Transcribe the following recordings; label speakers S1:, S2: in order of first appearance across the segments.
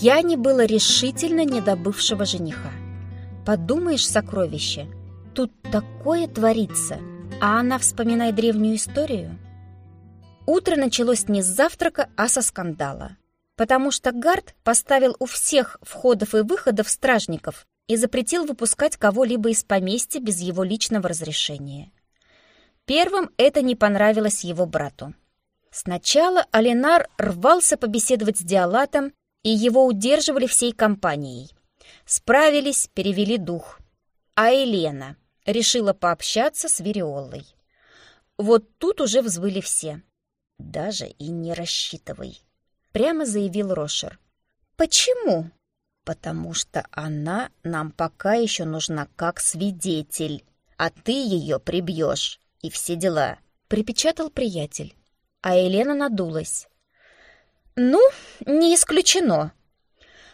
S1: Яне было решительно не до бывшего жениха. Подумаешь, сокровище, тут такое творится, а она вспоминает древнюю историю. Утро началось не с завтрака, а со скандала. Потому что Гард поставил у всех входов и выходов стражников и запретил выпускать кого-либо из поместья без его личного разрешения. Первым это не понравилось его брату. Сначала Алинар рвался побеседовать с Диалатом, и его удерживали всей компанией. Справились, перевели дух. А Елена решила пообщаться с Вериолой. Вот тут уже взвыли все. «Даже и не рассчитывай», — прямо заявил Рошер. «Почему?» «Потому что она нам пока еще нужна как свидетель, а ты ее прибьешь, и все дела», — припечатал приятель. А Елена надулась. «Ну, не исключено».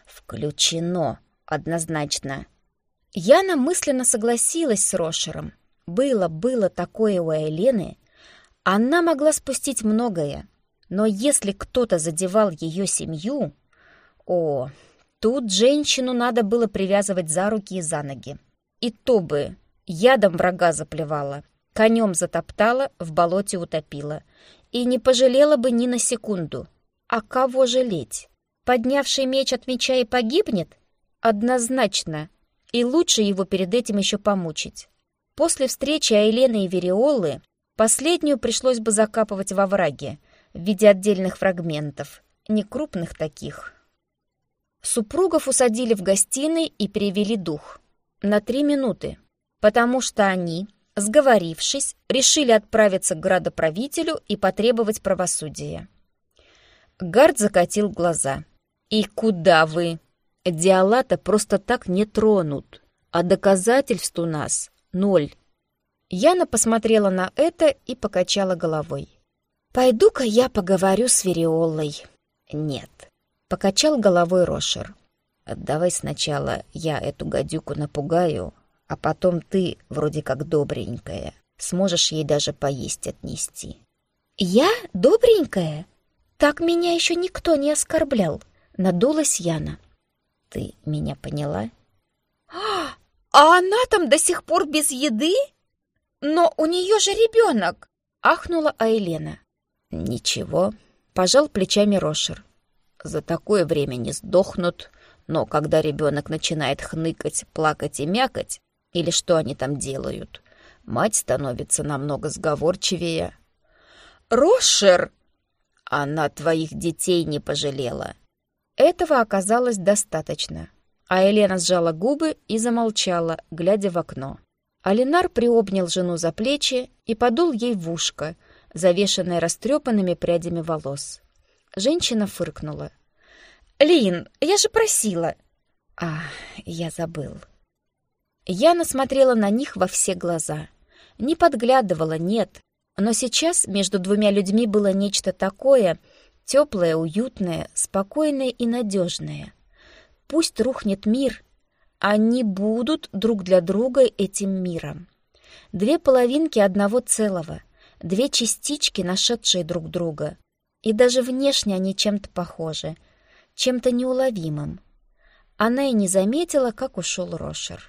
S1: «Включено, однозначно». Яна мысленно согласилась с Рошером. Было, было такое у Елены, она могла спустить многое, но если кто-то задевал ее семью... О, тут женщину надо было привязывать за руки и за ноги. И то бы ядом врага заплевала, конем затоптала, в болоте утопила. И не пожалела бы ни на секунду. А кого жалеть? Поднявший меч от меча и погибнет? Однозначно. И лучше его перед этим еще помучить. После встречи Айлены и Вериолы Последнюю пришлось бы закапывать во враге в виде отдельных фрагментов, не крупных таких. Супругов усадили в гостиной и перевели дух. На три минуты, потому что они, сговорившись, решили отправиться к градоправителю и потребовать правосудия. Гард закатил глаза. «И куда вы? Диалата просто так не тронут, а доказательств у нас ноль». Яна посмотрела на это и покачала головой. «Пойду-ка я поговорю с Вериолой». «Нет», — покачал головой Рошер. «Давай сначала я эту гадюку напугаю, а потом ты, вроде как добренькая, сможешь ей даже поесть отнести». «Я добренькая? Так меня еще никто не оскорблял», — надулась Яна. «Ты меня поняла?» «А, она там до сих пор без еды?» «Но у нее же ребенок!» — ахнула Айлена. «Ничего», — пожал плечами Рошер. «За такое время не сдохнут, но когда ребенок начинает хныкать, плакать и мякать, или что они там делают, мать становится намного сговорчивее». «Рошер!» «Она твоих детей не пожалела». Этого оказалось достаточно, а Елена сжала губы и замолчала, глядя в окно. Алинар приобнял жену за плечи и подул ей в ушко, завешанное растрепанными прядями волос. Женщина фыркнула. «Лин, я же просила!» «А, я забыл». Яна смотрела на них во все глаза. Не подглядывала, нет. Но сейчас между двумя людьми было нечто такое, теплое, уютное, спокойное и надежное. Пусть рухнет мир, они будут друг для друга этим миром. Две половинки одного целого, две частички, нашедшие друг друга. И даже внешне они чем-то похожи, чем-то неуловимым. Она и не заметила, как ушел Рошер.